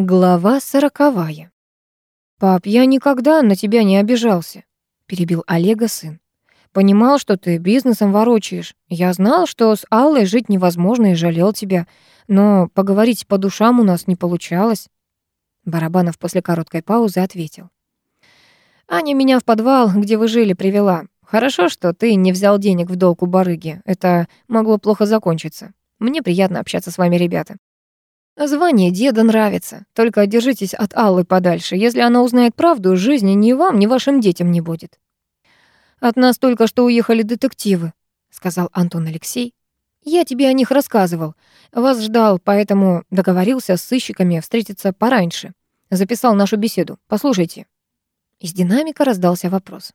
Глава сороковая. «Пап, я никогда на тебя не обижался», — перебил Олега сын. «Понимал, что ты бизнесом ворочаешь. Я знал, что с Аллой жить невозможно и жалел тебя, но поговорить по душам у нас не получалось». Барабанов после короткой паузы ответил. «Аня меня в подвал, где вы жили, привела. Хорошо, что ты не взял денег в долг у барыги. Это могло плохо закончиться. Мне приятно общаться с вами, ребята. Звание деда нравится. Только держитесь от Аллы подальше. Если она узнает правду, жизни ни вам, ни вашим детям не будет. От нас только что уехали детективы, сказал Антон Алексей. Я тебе о них рассказывал. Вас ждал, поэтому договорился с сыщиками встретиться пораньше. Записал нашу беседу. Послушайте. Из динамика раздался вопрос.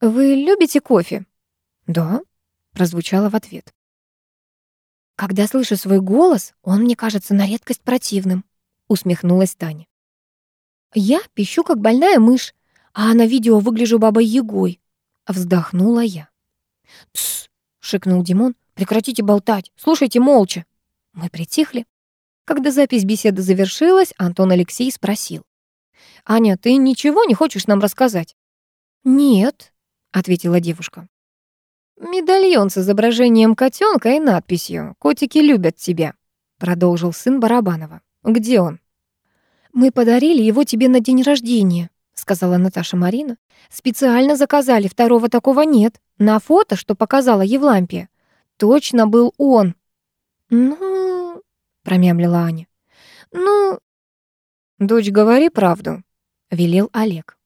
Вы любите кофе? Да, прозвучало в ответ. «Когда слышу свой голос, он мне кажется на редкость противным», — усмехнулась Таня. «Я пищу, как больная мышь, а на видео выгляжу бабой-ягой», — вздохнула я. «Тсс», — шикнул Димон, — «прекратите болтать, слушайте молча». Мы притихли. Когда запись беседы завершилась, Антон Алексей спросил. «Аня, ты ничего не хочешь нам рассказать?» «Нет», — ответила девушка. «Медальон с изображением котенка и надписью «Котики любят тебя», — продолжил сын Барабанова. «Где он?» «Мы подарили его тебе на день рождения», — сказала Наташа Марина. «Специально заказали, второго такого нет. На фото, что показала Евлампия, точно был он». «Ну...» — промямлила Аня. «Ну...» «Дочь, говори правду», — велел Олег.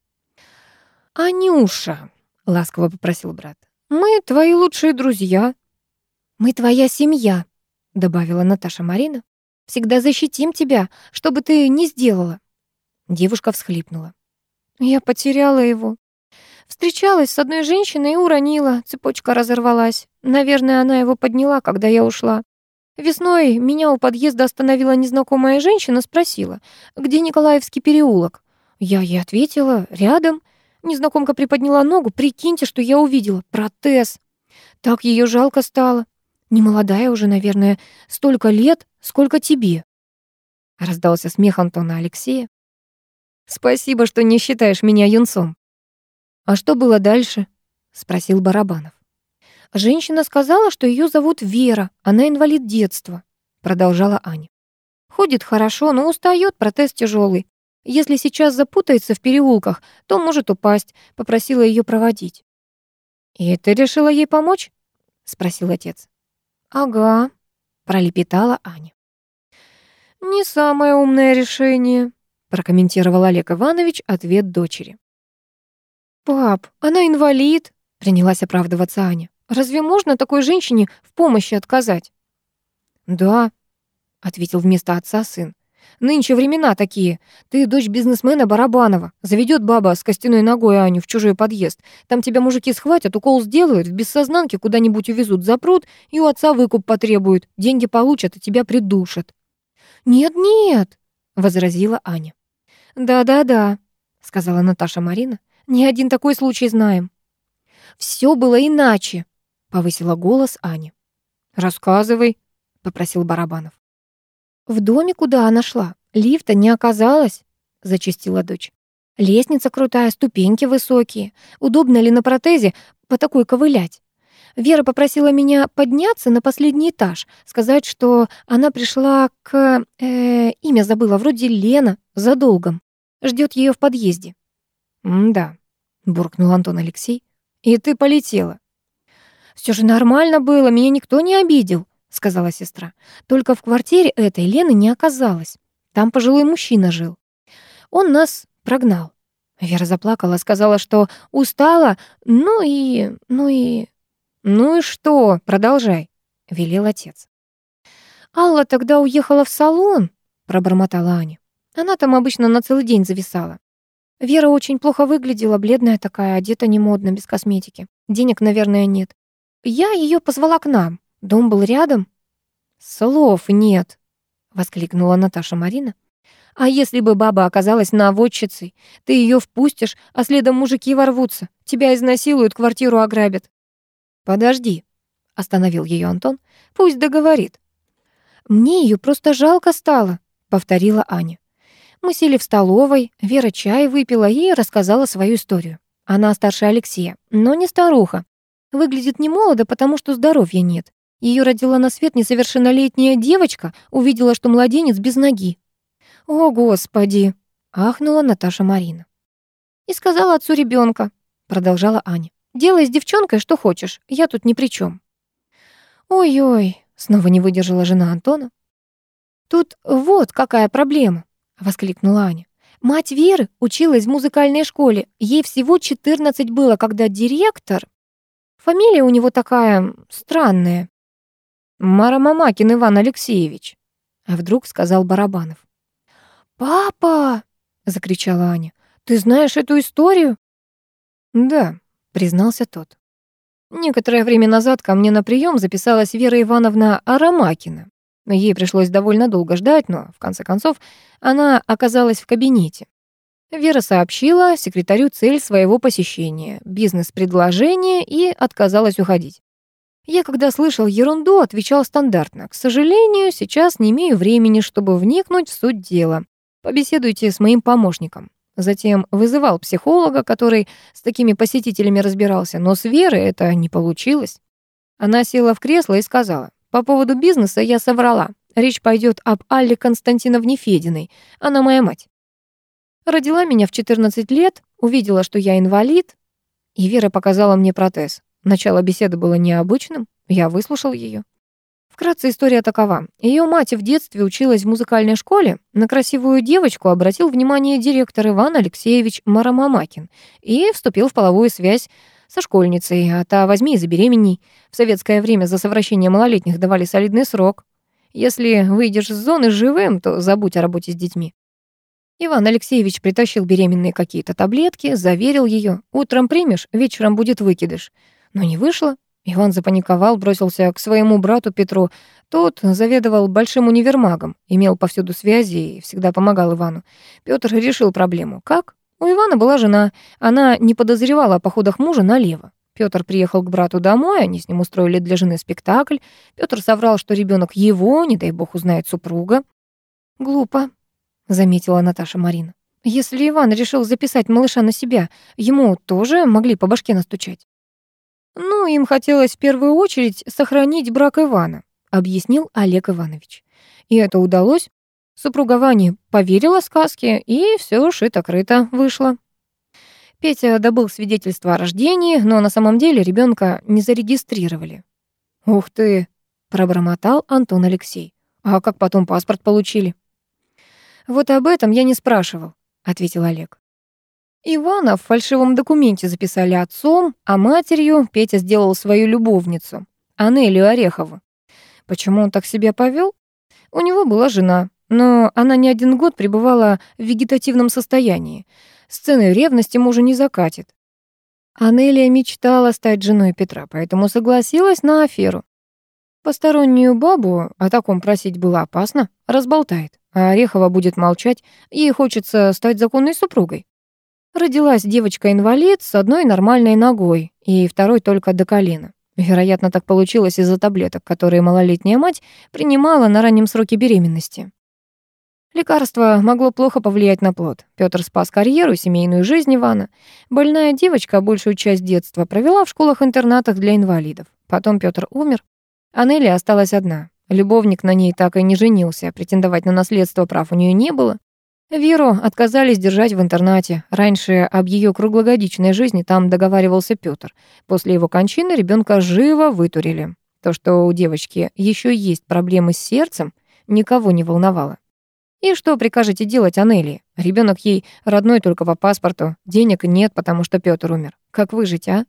«Анюша», — ласково попросил брат, мы твои лучшие друзья. Мы твоя семья, добавила Наташа Марина. Всегда защитим тебя, что бы ты ни сделала. Девушка всхлипнула. Я потеряла его. Встречалась с одной женщиной и уронила, цепочка разорвалась. Наверное, она его подняла, когда я ушла. Весной меня у подъезда остановила незнакомая женщина, спросила, где Николаевский переулок. Я ей ответила, рядом. Незнакомка приподняла ногу. Прикиньте, что я увидела. Протез. Так ее жалко стало. Не молодая уже, наверное, столько лет, сколько тебе. Раздался смех Антона Алексея. Спасибо, что не считаешь меня юнцом. А что было дальше? Спросил Барабанов. Женщина сказала, что ее зовут Вера, она инвалид детства, продолжала Аня. Ходит хорошо, но устает, протез тяжелый. Если сейчас запутается в переулках, то может упасть. Попросила ее проводить. «И ты решила ей помочь?» — спросил отец. «Ага», — пролепетала Аня. «Не самое умное решение», — прокомментировал Олег Иванович ответ дочери. «Пап, она инвалид», — принялась оправдываться Аня. «Разве можно такой женщине в помощи отказать?» «Да», — ответил вместо отца сын. Нынче времена такие. Ты дочь бизнесмена Барабанова. Заведет баба с костяной ногой Аню в чужой подъезд. Там тебя мужики схватят, укол сделают, в бессознанке куда-нибудь увезут, запрут и у отца выкуп потребуют. Деньги получат, а тебя придушат». «Нет-нет», — возразила Аня. «Да-да-да», — сказала Наташа Марина. «Ни один такой случай знаем». «Все было иначе», — повысила голос Аня. «Рассказывай», — попросил Барабанов. «В доме, куда она шла, лифта не оказалось», — зачастила дочь. «Лестница крутая, ступеньки высокие. Удобно ли на протезе по такой ковылять?» Вера попросила меня подняться на последний этаж, сказать, что она пришла к... Э, имя забыла, вроде Лена, за долгом. Ждет ее в подъезде. «Да», — буркнул Антон Алексей. «И ты полетела». Все же нормально было, меня никто не обидел», — сказала сестра. «Только в квартире этой Лены не оказалось. Там пожилой мужчина жил. Он нас прогнал». Вера заплакала, сказала, что устала, ну и... ну и... «Ну и что? Продолжай», — велел отец. «Алла тогда уехала в салон», — пробормотала Аня. «Она там обычно на целый день зависала. Вера очень плохо выглядела, бледная такая, одета немодно, без косметики. Денег, наверное, нет. Я ее позвала к нам. Дом был рядом?» «Слов нет», — воскликнула Наташа Марина. «А если бы баба оказалась наводчицей? Ты ее впустишь, а следом мужики ворвутся. Тебя изнасилуют, квартиру ограбят». «Подожди», — остановил ее Антон. «Пусть договорит». «Мне ее просто жалко стало», —— повторила Аня. Мы сели в столовой, Вера чай выпила и рассказала свою историю. Она старше Алексея, но не старуха. Выглядит не молодо, потому что здоровья нет. Ее родила на свет несовершеннолетняя девочка, увидела, что младенец без ноги. «О, Господи!» — ахнула Наташа Марина. «И сказала отцу ребенка, продолжала Аня. «Делай с девчонкой что хочешь, я тут ни при чем. «Ой-ой», — снова не выдержала жена Антона. «Тут вот какая проблема», — воскликнула Аня. «Мать Веры училась в музыкальной школе. Ей всего 14 было, когда директор... Фамилия у него такая странная. «Марамамакин Иван Алексеевич», — а вдруг сказал Барабанов. «Папа!» — закричала Аня. «Ты знаешь эту историю?» «Да», — признался тот. Некоторое время назад ко мне на прием записалась Вера Ивановна Арамакина. Ей пришлось довольно долго ждать, но, в конце концов, она оказалась в кабинете. Вера сообщила секретарю цель своего посещения, бизнес-предложение и отказалась уходить. Я, когда слышал ерунду, отвечал стандартно. К сожалению, сейчас не имею времени, чтобы вникнуть в суть дела. Побеседуйте с моим помощником. Затем вызывал психолога, который с такими посетителями разбирался, но с Верой это не получилось. Она села в кресло и сказала, «По поводу бизнеса я соврала. Речь пойдет об Алле Константиновне Фединой. Она моя мать. Родила меня в 14 лет, увидела, что я инвалид, и Вера показала мне протез. Начало беседы было необычным, я выслушал ее. Вкратце история такова. Ее мать в детстве училась в музыкальной школе. На красивую девочку обратил внимание директор Иван Алексеевич Марамамакин и вступил в половую связь со школьницей, а та возьми и забеременей. В советское время за совращение малолетних давали солидный срок. Если выйдешь из зоны живым, то забудь о работе с детьми. Иван Алексеевич притащил беременные какие-то таблетки, заверил ее. Утром примешь, вечером будет выкидыш. Но не вышло. Иван запаниковал, бросился к своему брату Петру. Тот заведовал большим универмагом, имел повсюду связи и всегда помогал Ивану. Петр решил проблему. Как? У Ивана была жена. Она не подозревала о походах мужа налево. Петр приехал к брату домой, они с ним устроили для жены спектакль. Петр соврал, что ребенок его, не дай бог узнает супруга. «Глупо», — заметила Наташа Марина. «Если Иван решил записать малыша на себя, ему тоже могли по башке настучать». «Ну, им хотелось в первую очередь сохранить брак Ивана», объяснил Олег Иванович. И это удалось. Супруга Вани поверила сказке, и все шито-крыто вышло. Петя добыл свидетельство о рождении, но на самом деле ребенка не зарегистрировали. «Ух ты!» — пробормотал Антон Алексей. «А как потом паспорт получили?» «Вот об этом я не спрашивал», — ответил Олег. Ивана в фальшивом документе записали отцом, а матерью Петя сделал свою любовницу, Анелию Орехову. Почему он так себя повел? У него была жена, но она не один год пребывала в вегетативном состоянии. Сцены ревности мужа не закатит. Анелия мечтала стать женой Петра, поэтому согласилась на аферу. Постороннюю бабу о таком просить было опасно, разболтает, а Орехова будет молчать, ей хочется стать законной супругой. Родилась девочка-инвалид с одной нормальной ногой и второй только до колена. Вероятно, так получилось из-за таблеток, которые малолетняя мать принимала на раннем сроке беременности. Лекарство могло плохо повлиять на плод. Пётр спас карьеру, семейную жизнь Ивана. Больная девочка большую часть детства провела в школах-интернатах для инвалидов. Потом Пётр умер. Анелия осталась одна. Любовник на ней так и не женился, претендовать на наследство прав у нее не было. Веру отказались держать в интернате. Раньше об ее круглогодичной жизни там договаривался Петр. После его кончины ребенка живо вытурили. То, что у девочки еще есть проблемы с сердцем, никого не волновало. И что прикажете делать Анелии? Ребенок ей родной только по паспорту. Денег нет, потому что Петр умер. Как выжить, а?